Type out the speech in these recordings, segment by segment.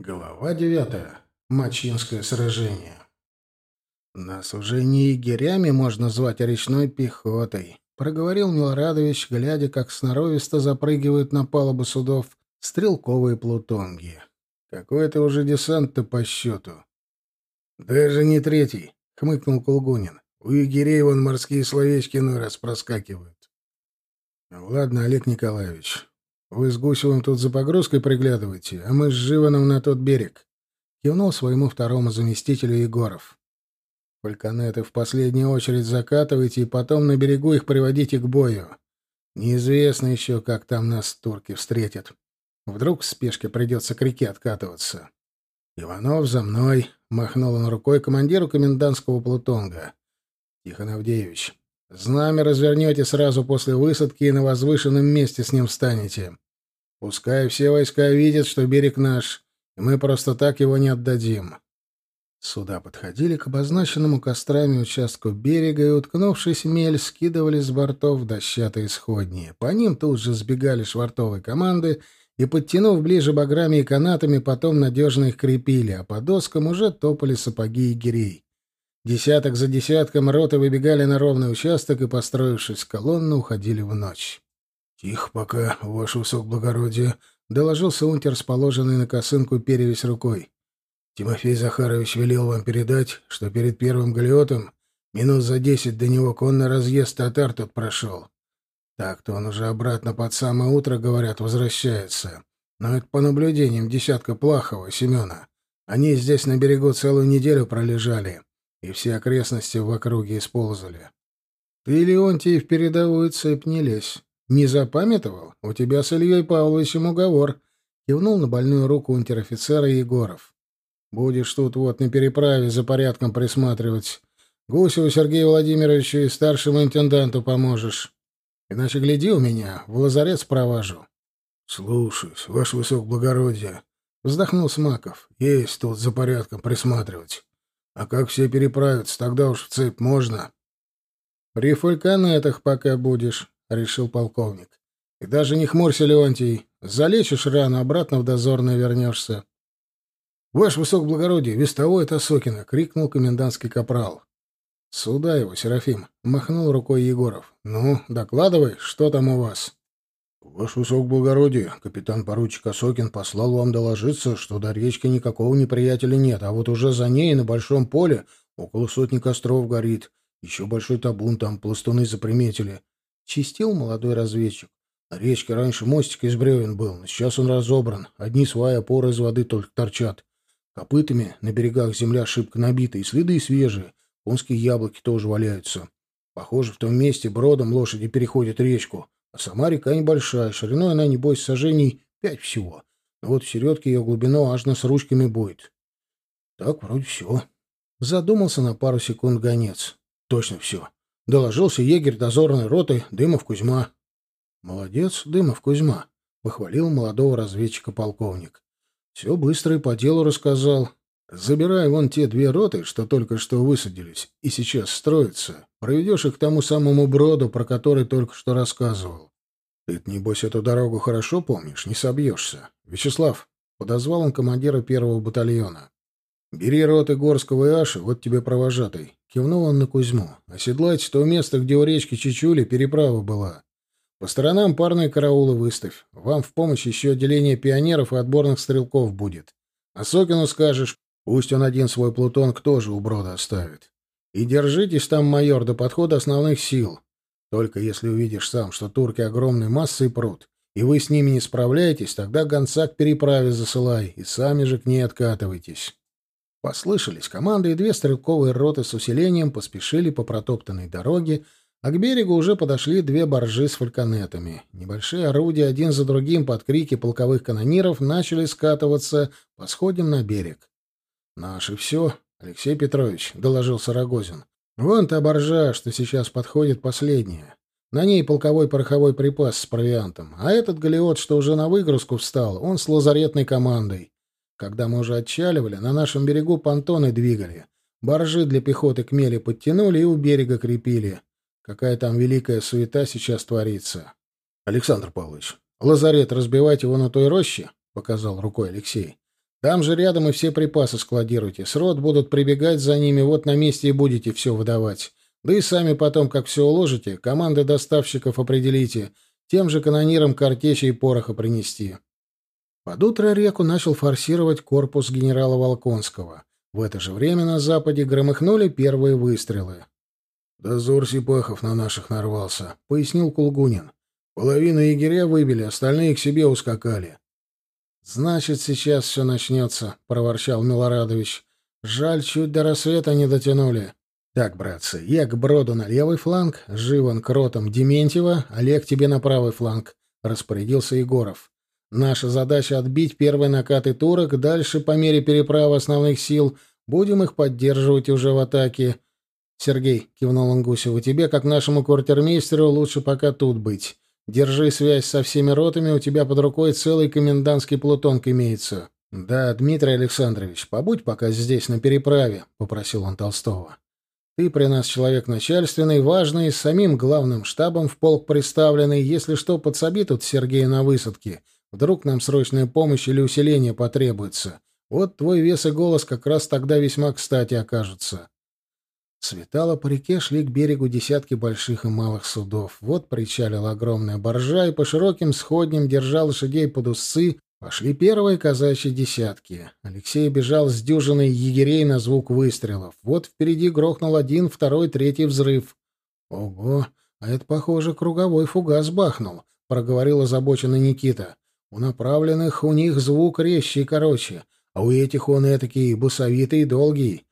Глава девятая. Мачинское сражение. «Нас уже не егерями можно звать, а речной пехотой», — проговорил Милорадович, глядя, как сноровисто запрыгивают на палубу судов стрелковые плутонги. «Какой это уже десант-то по счету?» «Даже не третий», — хмыкнул Кулгунин. «У егерей вон морские словечки иной раз проскакивают». «Ладно, Олег Николаевич, вы с Гусевым тут за погрузкой приглядываете, а мы с Живаном на тот берег. Кивнул своему второму заместителю Егоров. Фальконеты в последнюю очередь закатывайте и потом на берегу их приводите к бою. Неизвестно еще, как там нас турки встретят. Вдруг в спешке придется к реке откатываться. «Иванов, за мной!» — махнул он рукой командиру комендантского плутонга. «Тихон Авдеевич, Знамя развернете сразу после высадки и на возвышенном месте с ним встанете. Пускай все войска видят, что берег наш, и мы просто так его не отдадим. Суда подходили к обозначенному кострами участку берега и, уткнувшись мель, скидывали с бортов дощатые сходни. По ним тут же сбегали швартовые команды и, подтянув ближе баграми и канатами, потом надежно их крепили, а по доскам уже топали сапоги и гирей. Десяток за десятком роты выбегали на ровный участок и, построившись в колонну, уходили в ночь. — Тихо пока, ваше высокоблагородие, — доложился унтер с положенной на косынку перевесь рукой. — Тимофей Захарович велел вам передать, что перед первым галиотом минут за десять до него конный разъезд татар тут прошел. Так-то он уже обратно под самое утро, говорят, возвращается. Но это по наблюдениям десятка Плахова, Семена. Они здесь на берегу целую неделю пролежали и все окрестности в округе исползали. Ты, Леонтий, в передовую цепь не лезь. Не запамятовал? У тебя с Ильей Павловичем уговор. Кивнул на больную руку унтер-офицера Егоров. Будешь тут вот на переправе за порядком присматривать. Гусеву Сергею Владимировичу и старшему интенданту поможешь. Иначе гляди у меня, в лазарец провожу. — Слушаюсь, ваше высокоблагородие. Вздохнул Смаков. — Есть тут за порядком присматривать. А как все переправятся, тогда уж в цепь можно. — При фальконетах пока будешь, — решил полковник. — И даже не хмурься, Леонтий. Залечишь рану, обратно в дозорное вернешься. — Ваше высокоблагородие, вестовой это Сокина! — крикнул комендантский капрал. — Сюда его, Серафим! — махнул рукой Егоров. — Ну, докладывай, что там у вас? — «Ваше высокоблагородие, капитан-поручик Осокин послал вам доложиться, что до речки никакого неприятеля нет, а вот уже за ней на большом поле около сотни костров горит. Еще большой табун там пластуны заприметили». Чистил молодой разведчик. На речке раньше мостик из бревен был, но сейчас он разобран. Одни свои опоры из воды только торчат. Копытами на берегах земля шибко набита, и следы свежие. Конские яблоки тоже валяются. Похоже, в том месте бродом лошади переходят речку. А сама река небольшая, шириной она, небось, сажений пять всего. Но вот в середке ее глубину аж с ручками будет. Так вроде все. Задумался на пару секунд гонец. Точно все. Доложился егерь дозорной роты Дымов Кузьма. Молодец, Дымов Кузьма, похвалил молодого разведчика полковник. Все быстро и по делу рассказал. Забирай вон те две роты, что только что высадились, и сейчас строятся. Проведешь их к тому самому броду, про который только что рассказывал. ты небось, эту дорогу хорошо помнишь, не собьешься. Вячеслав, подозвал он командира первого батальона. Бери роты Горского и Аши, вот тебе провожатый. Кивнул он на Кузьму. Оседлайте то место, где у речки Чичули переправа была. По сторонам парные караулы выставь. Вам в помощь еще отделение пионеров и отборных стрелков будет. А Сокину скажешь, Пусть он один свой плутонг тоже у брода оставит. И держитесь там, майор, до подхода основных сил. Только если увидишь сам, что турки огромной массой прут, и вы с ними не справляетесь, тогда гонца к переправе засылай, и сами же к ней откатывайтесь. Послышались команды, и две стрелковые роты с усилением поспешили по протоптанной дороге, а к берегу уже подошли две баржи с фальконетами. Небольшие орудия один за другим под крики полковых канониров начали скатываться по сходням на берег. «Наши все, Алексей Петрович», — доложил Сарагозин. «Вон та боржа, что сейчас подходит последняя. На ней полковой пороховой припас с провиантом. А этот галеот, что уже на выгрузку встал, он с лазаретной командой. Когда мы уже отчаливали, на нашем берегу понтоны двигали. Боржи для пехоты к мели подтянули и у берега крепили. Какая там великая суета сейчас творится. — Александр Павлович, лазарет разбивать его на той роще? — показал рукой Алексей. Там же рядом и все припасы складируйте. Срод будут прибегать за ними, вот на месте и будете все выдавать. Да и сами потом, как все уложите, команды доставщиков определите, тем же канонирам картечи и пороха принести. Под утро реку начал форсировать корпус генерала Волконского. В это же время на западе громыхнули первые выстрелы. «Дозор Сипахов на наших нарвался», — пояснил Кулгунин. «Половину егеря выбили, остальные к себе ускакали». «Значит, сейчас все начнется», — проворчал Милорадович. «Жаль, чуть до рассвета не дотянули. Так, братцы, я к Броду на левый фланг, Живан к ротам Дементьева, Олег тебе на правый фланг», — распорядился Егоров. «Наша задача — отбить первые накаты турок, дальше, по мере переправы основных сил, будем их поддерживать уже в атаке». «Сергей», — кивнул он Гусеву, — «тебе, как нашему квартирмейстеру, лучше пока тут быть. Держи связь со всеми ротами, у тебя под рукой целый комендантский плутонг имеется». «Да, Дмитрий Александрович, побудь пока здесь, на переправе», — попросил он Толстого. Ты при нас человек начальственный, важный, с самим главным штабом в полк представленный. Если что, подсоби тут Сергея на высадке. Вдруг нам срочная помощь или усиление потребуется. Вот твой вес и голос как раз тогда весьма кстати окажутся. Светало по реке шли к берегу десятки больших и малых судов. Вот причалила огромная боржа, и по широким сходням держа лошадей под усы Пошли первые казачьи десятки. Алексей бежал с дюжиной егерей на звук выстрелов. Вот впереди грохнул один, второй, третий взрыв. «Ого, а это, похоже, круговой фугас бахнул», — проговорил озабоченный Никита. «У направленных у них звук резче и короче, а у этих он этакий бусовитый и долгий.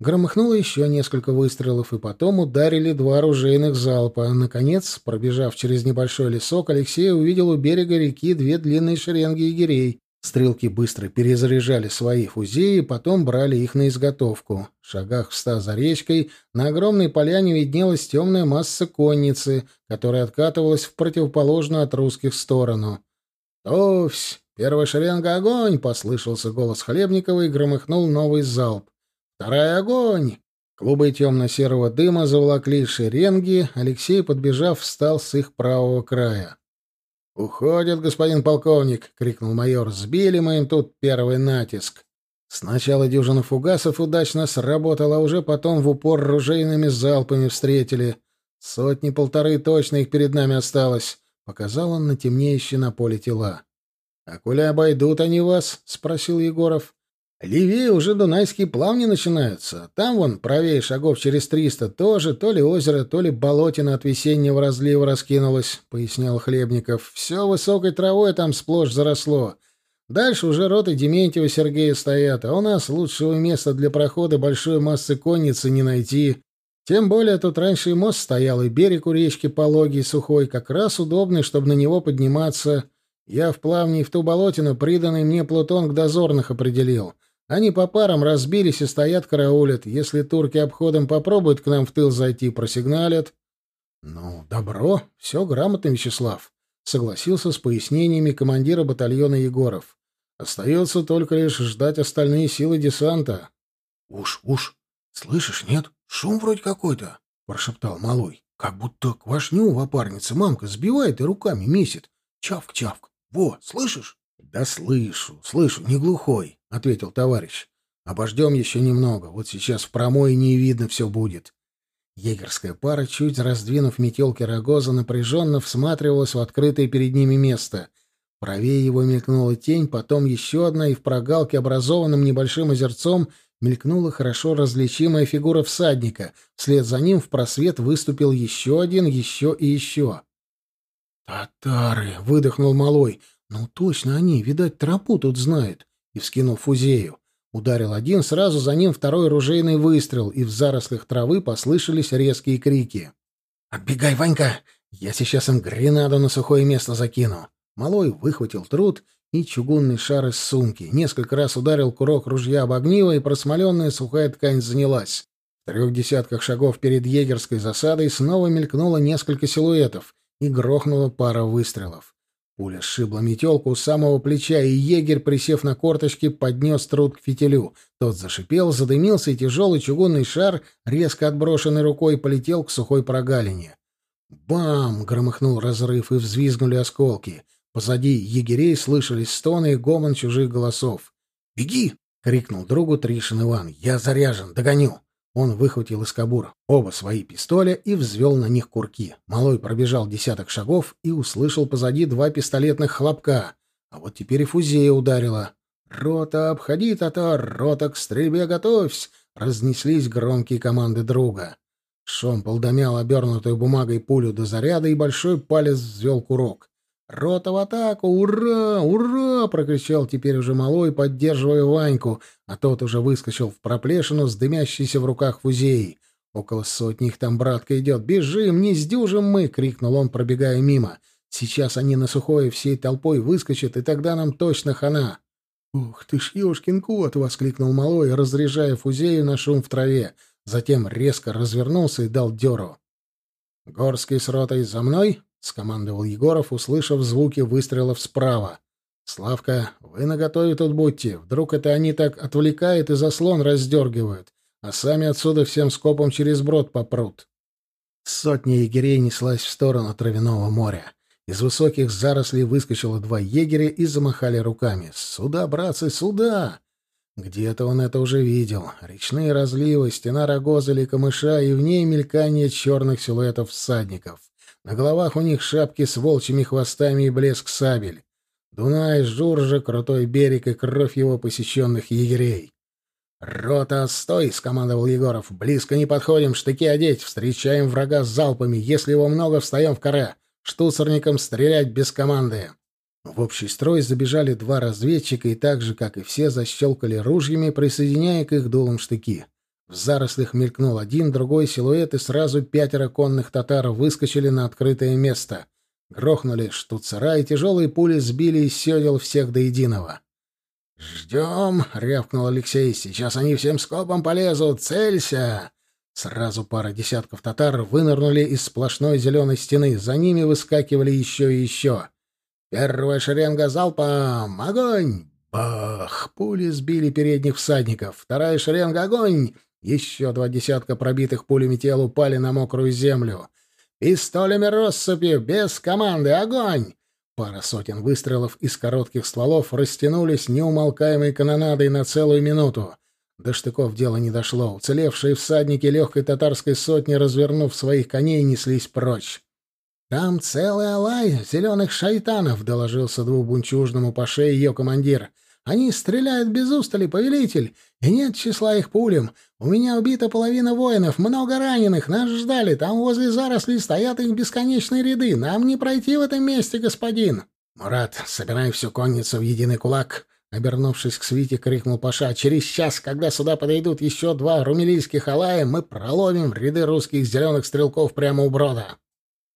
Громыхнуло еще несколько выстрелов, и потом ударили два оружейных залпа. Наконец, пробежав через небольшой лесок, Алексей увидел у берега реки две длинные шеренги егерей. Стрелки быстро перезаряжали свои фузеи, потом брали их на изготовку. В шагах в ста за речкой на огромной поляне виднелась темная масса конницы, которая откатывалась в противоположную от русских сторону. «Товсь! Первая шеренга — огонь!» — послышался голос Хлебникова и громыхнул новый залп. «Второй огонь!» Клубы темно-серого дыма заволокли шеренги. Алексей, подбежав, встал с их правого края. «Уходит, господин полковник!» — крикнул майор. «Сбили мы им тут первый натиск!» Сначала дюжина фугасов удачно сработала, а уже потом в упор ружейными залпами встретили. Сотни-полторы точно их перед нами осталось. Показал он на темнеющие на поле тела. — А коли обойдут они вас? — спросил Егоров. Левее уже Дунайские плавни начинаются. Там вон, правее шагов через триста, тоже то ли озеро, то ли болотина от весеннего разлива раскинулось, — пояснял Хлебников. Все высокой травой там сплошь заросло. Дальше уже роты Дементьева Сергея стоят, а у нас лучшего места для прохода большой массы конницы не найти. Тем более тут раньше и мост стоял, и берег у речки пологий, сухой, как раз удобный, чтобы на него подниматься. Я в плавне и в ту болотину приданный мне Плутон к дозорных определил. Они по парам разбились и стоят караулят. Если турки обходом попробуют к нам в тыл зайти, просигналят. — Ну, добро, все грамотно, Вячеслав, — согласился с пояснениями командира батальона Егоров. — Остается только лишь ждать остальные силы десанта. — Уж, уж, слышишь, нет? Шум вроде какой-то, — прошептал малой. — Как будто квашню в опарнице мамка сбивает и руками месит. Чавк-чавк. Во, слышишь? — Да слышу, слышу, не глухой. — ответил товарищ. «Обождем еще немного. Вот сейчас в промоине и видно все будет». Егерская пара, чуть раздвинув метелки рогоза, напряженно всматривалась в открытое перед ними место. Правее его мелькнула тень, потом еще одна, и в прогалке, образованном небольшим озерцом, мелькнула хорошо различимая фигура всадника. Вслед за ним в просвет выступил еще один, еще и еще. «Татары!» — выдохнул малой. «Ну точно они, видать, тропу тут знают и вскинул фузею. Ударил один, сразу за ним второй ружейный выстрел, и в зарослях травы послышались резкие крики. «Отбегай, Ванька! Я сейчас им гренаду на сухое место закину!» Малой выхватил труд и чугунный шар из сумки. Несколько раз ударил курок ружья об огниво, и просмоленная сухая ткань занялась. В трех десятках шагов перед егерской засадой снова мелькнуло несколько силуэтов и грохнула пара выстрелов. Пуля сшибла метелку у самого плеча, и егерь, присев на корточки, поднес труд к фитилю. Тот зашипел, задымился, и тяжелый чугунный шар, резко отброшенный рукой, полетел к сухой прогалине. «Бам!» — громыхнул разрыв, и взвизгнули осколки. Позади егерей слышались стоны и гомон чужих голосов. Беги!» — крикнул другу Тришин Иван. «Я заряжен, догоню!» Он выхватил из кобур оба свои пистоля и взвел на них курки. Малой пробежал десяток шагов и услышал позади два пистолетных хлопка. А вот теперь и фузея ударила. «Рота, обходи татар! Рота, к стрельбе готовься!» Разнеслись громкие команды друга. Шомпол домял обернутую бумагой пулю до заряда, и большой палец взвел курок. «Рота в атаку! Ура! Ура!» — прокричал теперь уже малой, поддерживая Ваньку, а тот уже выскочил в проплешину с дымящейся в руках фузеей. «Около сотни их там, братка, идет! Бежим! Не сдюжим мы!» — крикнул он, пробегая мимо. «Сейчас они на сухое всей толпой выскочат, и тогда нам точно хана!» «Ух ты ж, ёшкин кот!» — воскликнул малой, разряжая фузею на шум в траве. Затем резко развернулся и дал дёру. «Горский с ротой за мной!» — скомандовал Егоров, услышав звуки выстрелов справа. «Славка, вы наготове тут будьте. Вдруг это они так отвлекают и заслон раздергивают, а сами отсюда всем скопом через брод попрут». Сотня егерей неслась в сторону Травяного моря. Из высоких зарослей выскочило два егеря и замахали руками. «Сюда, братцы, сюда!» Где-то он это уже видел. Речные разливы, стена рогоза или камыша, и в ней мелькание черных силуэтов всадников. На головах у них шапки с волчьими хвостами и блеск сабель. Дунай, Журжа, крутой берег и кровь его посещенных егерей. «Рота, стой!» — скомандовал Егоров. «Близко не подходим, штыки одеть, встречаем врага с залпами. Если его много, встаем в коре. Штуцерникам стрелять без команды». В общий строй забежали два разведчика и так же, как и все, защелкали ружьями, присоединяя к их дулам штыки. В зарослях мелькнул один, другой силуэт, и сразу пятеро конных татар выскочили на открытое место. Грохнули штуцера, и тяжелые пули сбили из седел всех до единого. «Ждем!» — рявкнул Алексей. «Сейчас они всем скопом полезут! Целься!» Сразу пара десятков татар вынырнули из сплошной зеленой стены. За ними выскакивали еще и еще. «Первая шеренга залпом! Огонь!» Бах! Пули сбили передних всадников. Вторая шеренга — огонь! Еще два десятка пробитых пулями тел упали на мокрую землю. «Пистолями россыпью! Без команды! Огонь!» Пара сотен выстрелов из коротких стволов растянулись неумолкаемой канонадой на целую минуту. До штыков дело не дошло. Уцелевшие всадники легкой татарской сотни, развернув своих коней, неслись прочь. «Там целый алай зеленых шайтанов», — доложился двухбунчужному паше ее командир. Они стреляют без устали, повелитель, и нет числа их пулем. У меня убита половина воинов, много раненых, нас ждали, там возле зарослей стоят их бесконечные ряды. Нам не пройти в этом месте, господин. Мурат, собирай всю конницу в единый кулак. Обернувшись к свите, крикнул Паша. «Через час, когда сюда подойдут еще два румелийских алая, мы проломим ряды русских зеленых стрелков прямо у брода».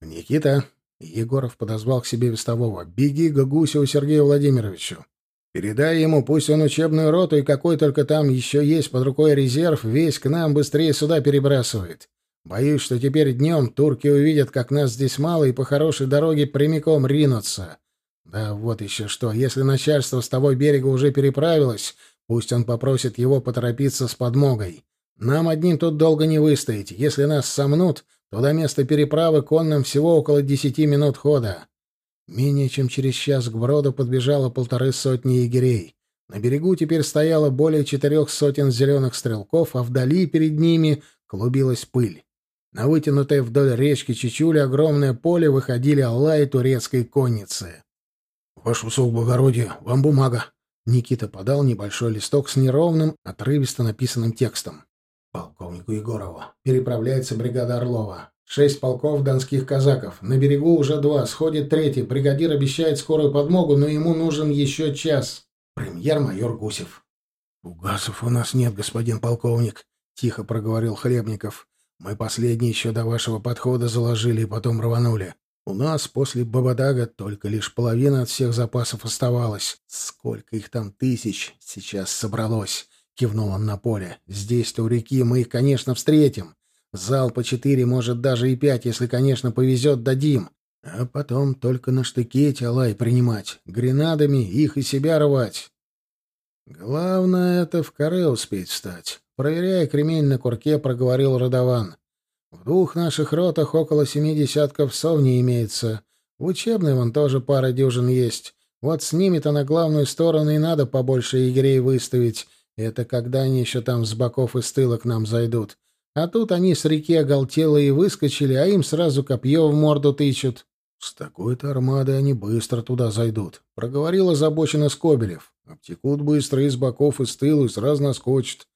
«Никита!» — Егоров подозвал к себе вестового. «Беги к Гусеву Сергею Владимировичу. Передай ему, пусть он учебную роту и какой только там еще есть под рукой резерв, весь к нам быстрее сюда перебрасывает. Боюсь, что теперь днем турки увидят, как нас здесь мало, и по хорошей дороге прямиком ринутся. Да вот еще что, если начальство с того берега уже переправилось, пусть он попросит его поторопиться с подмогой. Нам одним тут долго не выстоять. Если нас сомнут, то до места переправы конным всего около десяти минут хода. Менее чем через час к броду подбежало полторы сотни егерей. На берегу теперь стояло более четырех сотен зеленых стрелков, а вдали перед ними клубилась пыль. На вытянутой вдоль речки Чичули огромное поле выходили аллаи турецкой конницы. — Ваше высокоблагородие, вам бумага. Никита подал небольшой листок с неровным, отрывисто написанным текстом. — Полковнику Егорову. Переправляется бригада Орлова. Шесть полков донских казаков. На берегу уже два. Сходит третий. Бригадир обещает скорую подмогу, но ему нужен еще час. Премьер-майор Гусев. «Угасов у нас нет, господин полковник», — тихо проговорил Хлебников. «Мы последний еще до вашего подхода заложили и потом рванули. У нас после Бабадага только лишь половина от всех запасов оставалась. Сколько их там тысяч сейчас собралось?» — кивнул он на поле. «Здесь-то у реки мы их, конечно, встретим. Зал по четыре, может, даже и пять, если, конечно, повезет, дадим. А потом только на штыки эти принимать, гренадами их и себя рвать. Главное — это в коре успеть встать. Проверяя кремень на курке, проговорил Родован. В двух наших ротах около семи десятков сов не имеется. В учебной вон тоже пара дюжин есть. Вот с ними-то на главную сторону и надо побольше егерей выставить. Это когда они еще там с боков и с тыла к нам зайдут. А тут они с реки оголтелые выскочили, а им сразу копье в морду тычут. С такой-то армадой они быстро туда зайдут, — проговорил озабоченно Скобелев. Обтекут быстро из боков, и с тылу, и сразу наскочат.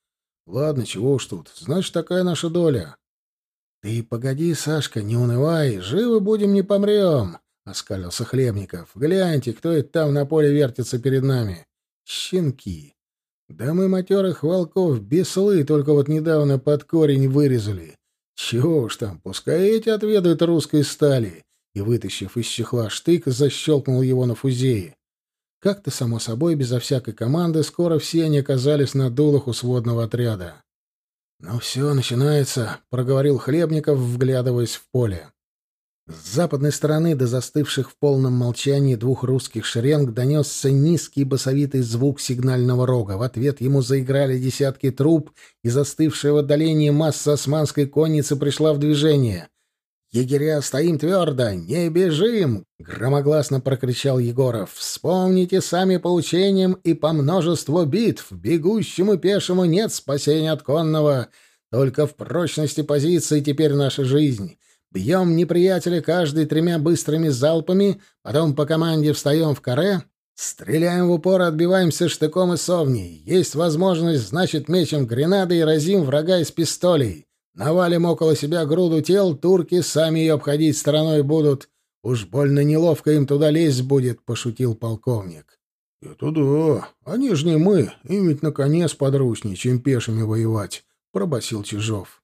Ладно, чего уж тут. Значит, такая наша доля. — Ты погоди, Сашка, не унывай. Живы будем, не помрем, — оскалился Хлебников. — Гляньте, кто это там на поле вертится перед нами. Щенки. Да мы матерых волков беслы только вот недавно под корень вырезали. Чего уж там, пускай эти отведают русской стали. И, вытащив из чехла штык, защелкнул его на фузее. Как-то, само собой, безо всякой команды, скоро все они оказались на дулах у сводного отряда. «Ну все, начинается», — проговорил Хлебников, вглядываясь в поле. С западной стороны до застывших в полном молчании двух русских шеренг донесся низкий басовитый звук сигнального рога. В ответ ему заиграли десятки труб, и застывшая в отдалении масса османской конницы пришла в движение. «Егеря, стоим твердо! Не бежим!» — громогласно прокричал Егоров. «Вспомните сами по учениям и по множеству битв. Бегущему пешему нет спасения от конного. Только в прочности позиции теперь наша жизнь». Бьем неприятеля каждый тремя быстрыми залпами, потом по команде встаем в каре, стреляем в упор, отбиваемся штыком и совней. Есть возможность, значит, мечем гренады и разим врага из пистолей. Навалим около себя груду тел, турки сами ее обходить стороной будут. Уж больно неловко им туда лезть будет, — пошутил полковник. — Это да. Они же не мы. Им ведь наконец подручнее, чем пешими воевать, — пробасил Чижов.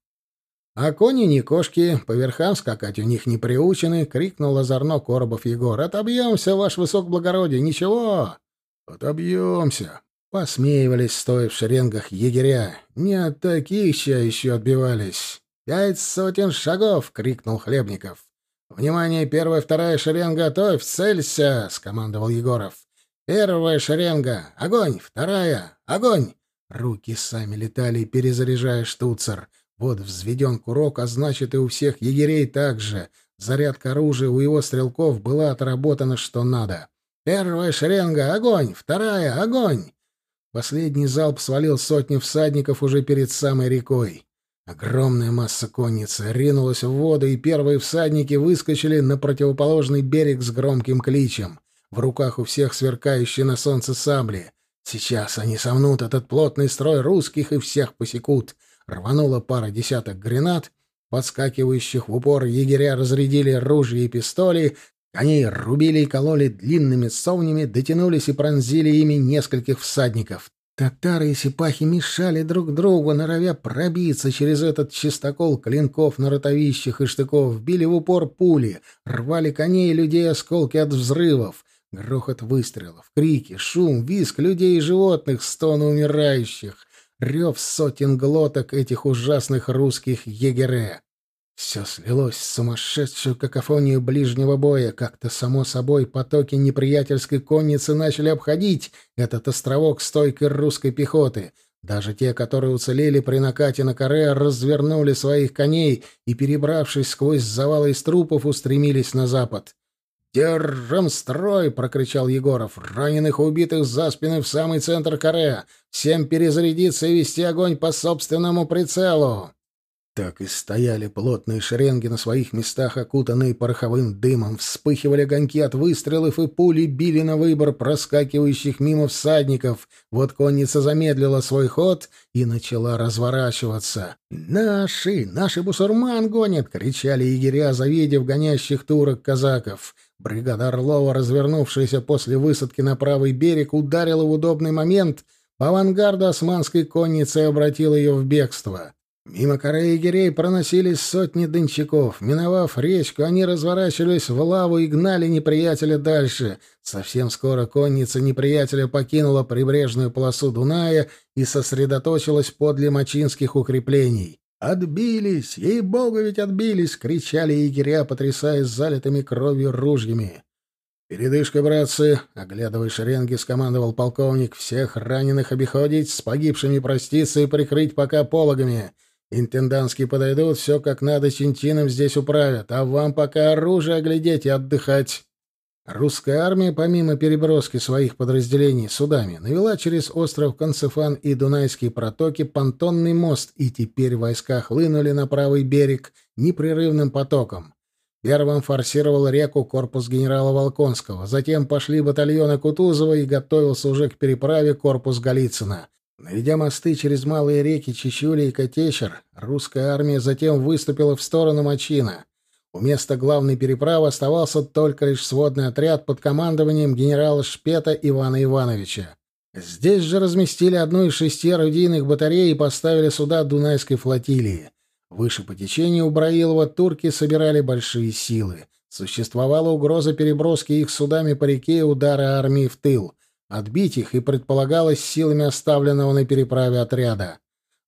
«А кони не кошки, по верхам скакать у них не приучены!» — крикнул озорно Коробов Егор. «Отобьемся, ваш высокоблагородие! Ничего!» «Отобьемся!» — посмеивались, стоя в шеренгах егеря. «Не от таких ща еще отбивались!» «Пять сотен шагов!» — крикнул Хлебников. «Внимание, первая, вторая шеренга, готовь, целься!» — скомандовал Егоров. «Первая шеренга! Огонь! Вторая! Огонь!» Руки сами летали, перезаряжая штуцер — вот взведен курок, а значит и у всех егерей так же. Зарядка оружия у его стрелков была отработана что надо. Первая шеренга — огонь! Вторая — огонь! Последний залп свалил сотни всадников уже перед самой рекой. Огромная масса конницы ринулась в воду, и первые всадники выскочили на противоположный берег с громким кличем. В руках у всех сверкающие на солнце сабли. Сейчас они сомнут этот плотный строй русских и всех посекут — Рванула пара десяток гранат, подскакивающих в упор егеря разрядили ружья и пистоли, они рубили и кололи длинными совнями, дотянулись и пронзили ими нескольких всадников. Татары и сипахи мешали друг другу, норовя пробиться через этот чистокол клинков на ротовищах и штыков, били в упор пули, рвали коней и людей осколки от взрывов, грохот выстрелов, крики, шум, визг людей и животных, стоны умирающих рев сотен глоток этих ужасных русских егере. Все слилось в сумасшедшую какофонию ближнего боя. Как-то, само собой, потоки неприятельской конницы начали обходить этот островок стойкой русской пехоты. Даже те, которые уцелели при накате на коре, развернули своих коней и, перебравшись сквозь завалы из трупов, устремились на запад. «Держим строй!» — прокричал Егоров. «Раненых и убитых за спины в самый центр каре! Всем перезарядиться и вести огонь по собственному прицелу!» Так и стояли плотные шеренги на своих местах, окутанные пороховым дымом. Вспыхивали огоньки от выстрелов, и пули били на выбор проскакивающих мимо всадников. Вот конница замедлила свой ход и начала разворачиваться. «Наши! Наши бусурман гонят!» — кричали егеря, завидев гонящих турок казаков. Бригада Орлова, развернувшаяся после высадки на правый берег, ударила в удобный момент по авангарду османской конницы и обратила ее в бегство. Мимо коры егерей проносились сотни дончаков. Миновав речку, они разворачивались в лаву и гнали неприятеля дальше. Совсем скоро конница неприятеля покинула прибрежную полосу Дуная и сосредоточилась подле мачинских укреплений. «Отбились! Ей-богу, ведь отбились!» — кричали егеря, потрясая залитыми кровью ружьями. «Передышка, братцы!» — оглядывая шеренги, скомандовал полковник. «Всех раненых обиходить, с погибшими проститься и прикрыть пока пологами. Интендантские подойдут, все как надо чинтином здесь управят, а вам пока оружие оглядеть и отдыхать». Русская армия, помимо переброски своих подразделений судами, навела через остров Концефан и Дунайские протоки понтонный мост, и теперь войска хлынули на правый берег непрерывным потоком. Первым форсировал реку корпус генерала Волконского, затем пошли батальоны Кутузова и готовился уже к переправе корпус Голицына. Наведя мосты через малые реки Чечули и Котещер, русская армия затем выступила в сторону Мачина. У места главной переправы оставался только лишь сводный отряд под командованием генерала Шпета Ивана Ивановича. Здесь же разместили одну из шести орудийных батарей и поставили сюда Дунайской флотилии. Выше по течению у Браилова турки собирали большие силы. Существовала угроза переброски их судами по реке и удара армии в тыл. Отбить их и предполагалось силами оставленного на переправе отряда.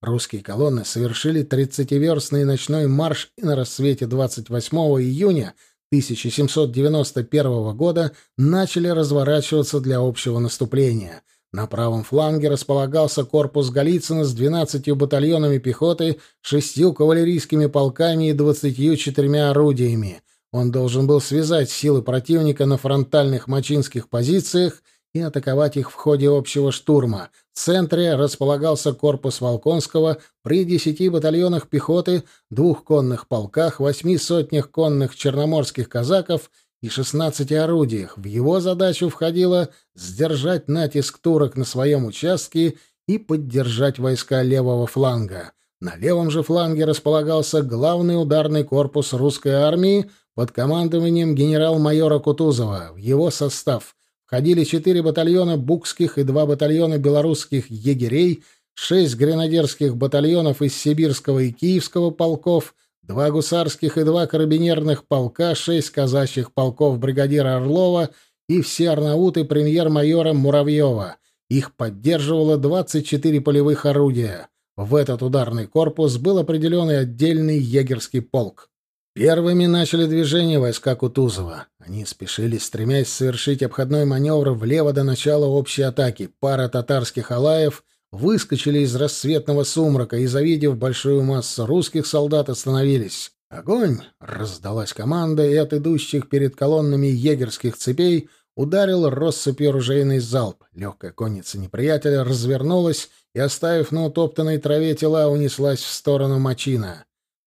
Русские колонны совершили 30-верстный ночной марш и на рассвете 28 июня 1791 года начали разворачиваться для общего наступления. На правом фланге располагался корпус Голицына с 12 батальонами пехоты, шестью кавалерийскими полками и 24 орудиями. Он должен был связать силы противника на фронтальных мачинских позициях и атаковать их в ходе общего штурма. В центре располагался корпус Волконского при десяти батальонах пехоты, двух конных полках, восьми сотнях конных черноморских казаков и шестнадцати орудиях. В его задачу входило сдержать натиск турок на своем участке и поддержать войска левого фланга. На левом же фланге располагался главный ударный корпус русской армии под командованием генерал-майора Кутузова. В его состав входили четыре батальона букских и два батальона белорусских егерей, шесть гренадерских батальонов из Сибирского и Киевского полков, два гусарских и два карабинерных полка, шесть казачьих полков бригадира Орлова и все арнауты премьер-майора Муравьева. Их поддерживало 24 полевых орудия. В этот ударный корпус был определен отдельный егерский полк. Первыми начали движение войска Кутузова. Они спешили, стремясь совершить обходной маневр влево до начала общей атаки. Пара татарских алаев выскочили из рассветного сумрака и, завидев большую массу русских солдат, остановились. «Огонь!» — раздалась команда, и от идущих перед колоннами егерских цепей ударил россыпью ружейный залп. Легкая конница неприятеля развернулась и, оставив на утоптанной траве тела, унеслась в сторону Мачина.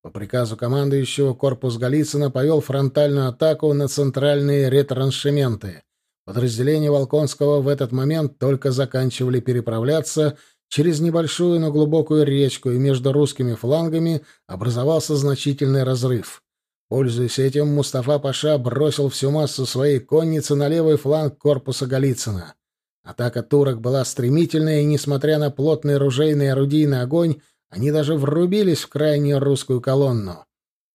По приказу командующего корпус Голицына повел фронтальную атаку на центральные ретраншементы. Подразделения Волконского в этот момент только заканчивали переправляться через небольшую, но глубокую речку, и между русскими флангами образовался значительный разрыв. Пользуясь этим, Мустафа Паша бросил всю массу своей конницы на левый фланг корпуса Голицына. Атака турок была стремительная, и, несмотря на плотный ружейный орудийный огонь, они даже врубились в крайнюю русскую колонну.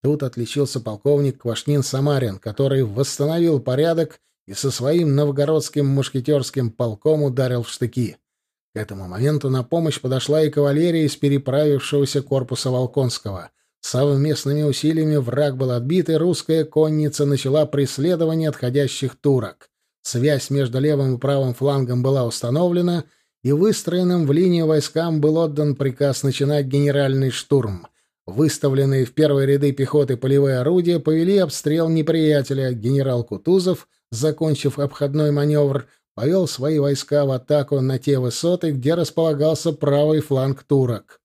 Тут отличился полковник Квашнин Самарин, который восстановил порядок и со своим новгородским мушкетерским полком ударил в штыки. К этому моменту на помощь подошла и кавалерия из переправившегося корпуса Волконского. Совместными усилиями враг был отбит, и русская конница начала преследование отходящих турок. Связь между левым и правым флангом была установлена — и выстроенным в линию войскам был отдан приказ начинать генеральный штурм. Выставленные в первые ряды пехоты полевые орудия повели обстрел неприятеля. Генерал Кутузов, закончив обходной маневр, повел свои войска в атаку на те высоты, где располагался правый фланг турок.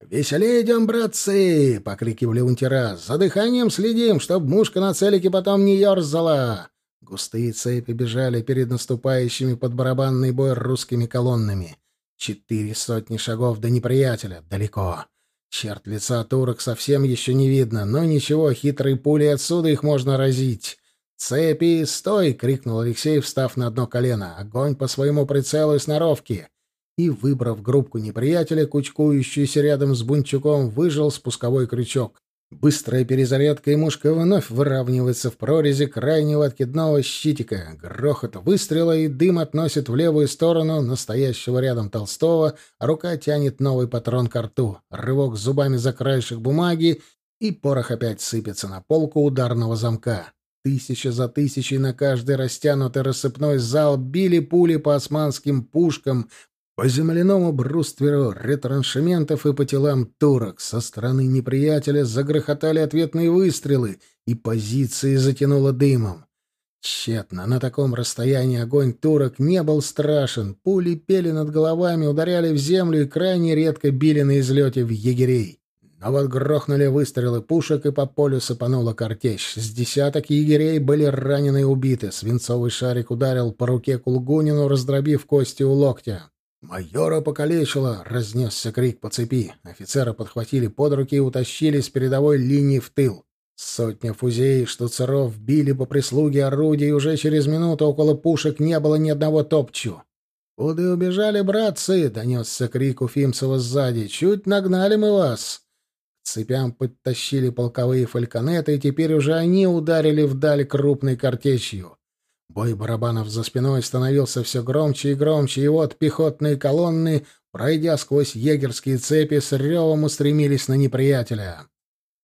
«Веселее идем, братцы!» — покрикивали унтера. «За дыханием следим, чтоб мушка на целике потом не ерзала!» Густые цепи бежали перед наступающими под барабанный бой русскими колоннами. Четыре сотни шагов до неприятеля. Далеко. Черт лица турок совсем еще не видно, но ничего, хитрые пули отсюда их можно разить. «Цепи, стой!» — крикнул Алексей, встав на одно колено. «Огонь по своему прицелу и сноровке!» И, выбрав группку неприятеля, кучкующуюся рядом с Бунчуком, выжил спусковой крючок. Быстрая перезарядка, и мушка вновь выравнивается в прорези крайнего откидного щитика. Грохот выстрела, и дым относит в левую сторону настоящего рядом Толстого, а рука тянет новый патрон к рту. Рывок зубами за краешек бумаги, и порох опять сыпется на полку ударного замка. Тысяча за тысячей на каждый растянутый рассыпной зал били пули по османским пушкам, по земляному брустверу ретраншементов и по телам турок со стороны неприятеля загрохотали ответные выстрелы, и позиции затянуло дымом. Тщетно. На таком расстоянии огонь турок не был страшен. Пули пели над головами, ударяли в землю и крайне редко били на излете в егерей. Но вот грохнули выстрелы пушек, и по полю сыпанула картечь. С десяток егерей были ранены и убиты. Свинцовый шарик ударил по руке Кулгунину, раздробив кости у локтя. «Майора покалечило!» — разнесся крик по цепи. Офицера подхватили под руки и утащили с передовой линии в тыл. Сотня фузей, штуцеров били по прислуге орудий, и уже через минуту около пушек не было ни одного топчу. «Куда убежали, братцы?» — донесся крик у Фимцева сзади. «Чуть нагнали мы вас!» К цепям подтащили полковые фальконеты, и теперь уже они ударили вдаль крупной картечью. Бой барабанов за спиной становился все громче и громче, и вот пехотные колонны, пройдя сквозь егерские цепи, с ревом устремились на неприятеля.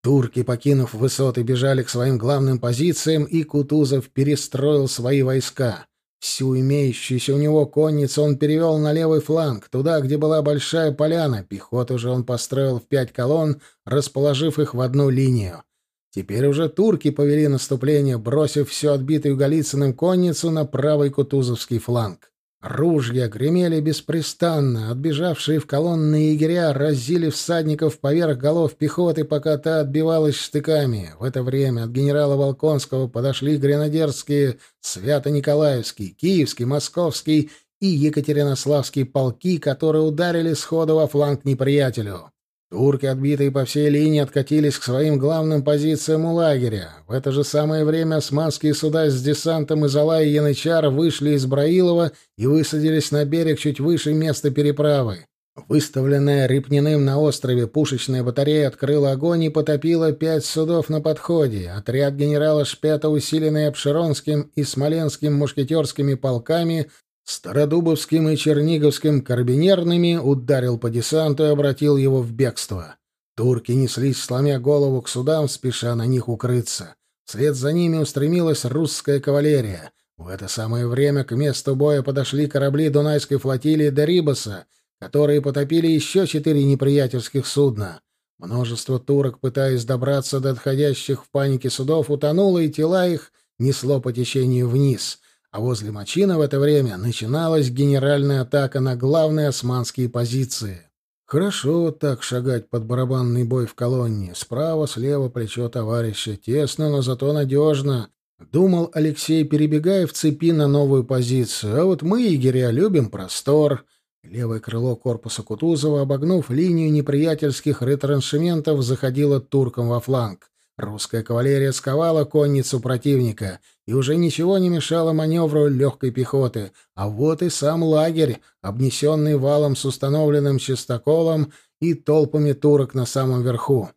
Турки, покинув высоты, бежали к своим главным позициям, и Кутузов перестроил свои войска. Всю имеющуюся у него конницу он перевел на левый фланг, туда, где была большая поляна. Пехоту же он построил в пять колонн, расположив их в одну линию. Теперь уже турки повели наступление, бросив всю отбитую Голицыным конницу на правый Кутузовский фланг. Ружья гремели беспрестанно, отбежавшие в колонны егеря разили всадников поверх голов пехоты, пока та отбивалась штыками. В это время от генерала Волконского подошли гренадерские Свято-Николаевский, Киевский, Московский и Екатеринославский полки, которые ударили сходу во фланг неприятелю. Турки, отбитые по всей линии, откатились к своим главным позициям у лагеря. В это же самое время османские суда с десантом из Алая и Янычара вышли из Браилова и высадились на берег чуть выше места переправы. Выставленная Репниным на острове пушечная батарея открыла огонь и потопила пять судов на подходе. Отряд генерала Шпета, усиленный Обширонским и Смоленским мушкетерскими полками, Стародубовским и Черниговским карбинерными ударил по десанту и обратил его в бегство. Турки неслись, сломя голову к судам, спеша на них укрыться. Вслед за ними устремилась русская кавалерия. В это самое время к месту боя подошли корабли Дунайской флотилии Дарибаса, которые потопили еще четыре неприятельских судна. Множество турок, пытаясь добраться до отходящих в панике судов, утонуло, и тела их несло по течению вниз — а возле Мачина в это время начиналась генеральная атака на главные османские позиции. Хорошо так шагать под барабанный бой в колонне. Справа, слева плечо товарища. Тесно, но зато надежно. Думал Алексей, перебегая в цепи на новую позицию. А вот мы, егеря, любим простор. Левое крыло корпуса Кутузова, обогнув линию неприятельских ретраншементов, заходило туркам во фланг. Русская кавалерия сковала конницу противника, и уже ничего не мешало маневру легкой пехоты. А вот и сам лагерь, обнесенный валом с установленным чистоколом и толпами турок на самом верху.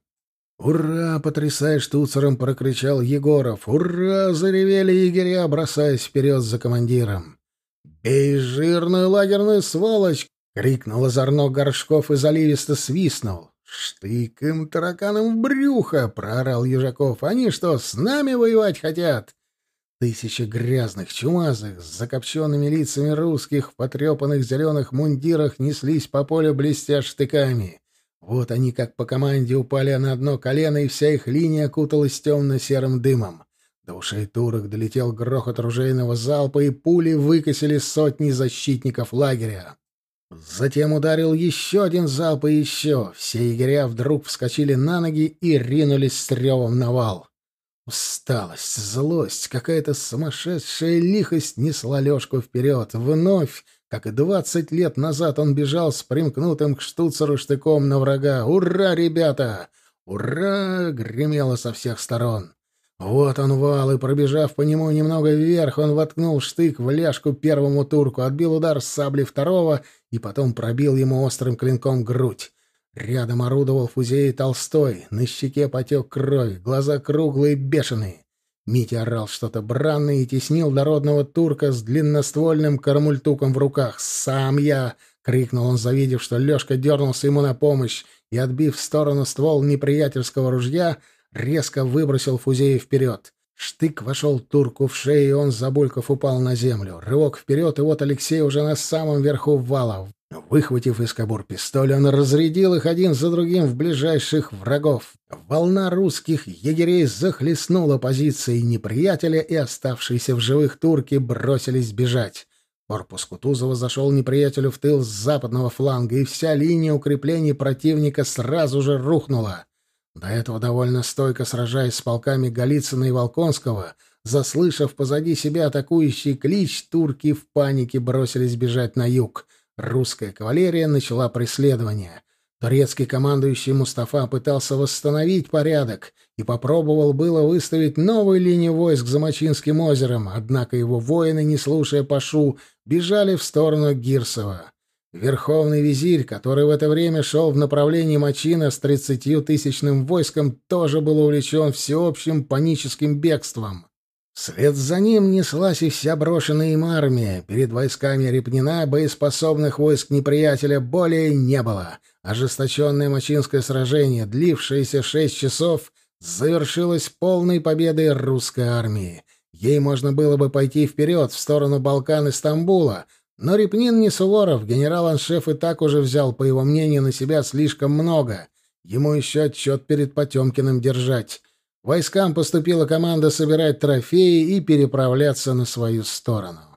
«Ура!» — потрясая штуцером, прокричал Егоров. «Ура!» — заревели егеря, бросаясь вперед за командиром. «Бей жирную лагерную сволочь!» — крикнул озорно Горшков и заливисто свистнул. «Штык им тараканом в брюхо!» — проорал Ежаков. «Они что, с нами воевать хотят?» Тысячи грязных, чумазых, с закопченными лицами русских в потрепанных зеленых мундирах неслись по полю, блестя штыками. Вот они, как по команде, упали на одно колено, и вся их линия окуталась темно-серым дымом. До ушей турок долетел грохот ружейного залпа, и пули выкосили сотни защитников лагеря. Затем ударил еще один залп и еще. Все егеря вдруг вскочили на ноги и ринулись с ревом на вал. Усталость, злость, какая-то сумасшедшая лихость несла Лешку вперед. Вновь, как и двадцать лет назад, он бежал с примкнутым к штуцеру штыком на врага. «Ура, ребята! Ура!» — гремело со всех сторон. Вот он вал, и, пробежав по нему немного вверх, он воткнул штык в ляжку первому турку, отбил удар с сабли второго и потом пробил ему острым клинком грудь. Рядом орудовал фузей Толстой, на щеке потек кровь, глаза круглые, бешеные. Митя орал что-то бранное и теснил дородного турка с длинноствольным кармультуком в руках. «Сам я!» — крикнул он, завидев, что Лёшка дернулся ему на помощь, и, отбив в сторону ствол неприятельского ружья, резко выбросил Фузея вперед. Штык вошел турку в шею, и он, забульков, упал на землю. Рывок вперед, и вот Алексей уже на самом верху вала. Выхватив из кобур пистоль, он разрядил их один за другим в ближайших врагов. Волна русских егерей захлестнула позиции неприятеля, и оставшиеся в живых турки бросились бежать. Корпус Кутузова зашел неприятелю в тыл с западного фланга, и вся линия укреплений противника сразу же рухнула. До этого довольно стойко сражаясь с полками Голицына и Волконского, заслышав позади себя атакующий клич, турки в панике бросились бежать на юг — Русская кавалерия начала преследование. Турецкий командующий Мустафа пытался восстановить порядок и попробовал было выставить новую линию войск за Мачинским озером, однако его воины, не слушая Пашу, бежали в сторону Гирсова. Верховный визирь, который в это время шел в направлении Мачина с тридцатью-тысячным войском, тоже был увлечен всеобщим паническим бегством. Вслед за ним неслась и вся брошенная им армия. Перед войсками Репнина боеспособных войск неприятеля более не было. Ожесточенное Мачинское сражение, длившееся шесть часов, завершилось полной победой русской армии. Ей можно было бы пойти вперед, в сторону Балкан и Стамбула, но Репнин не Суворов, генерал-аншеф и так уже взял, по его мнению, на себя слишком много. Ему еще отчет перед Потемкиным держать. Войскам поступила команда собирать трофеи и переправляться на свою сторону.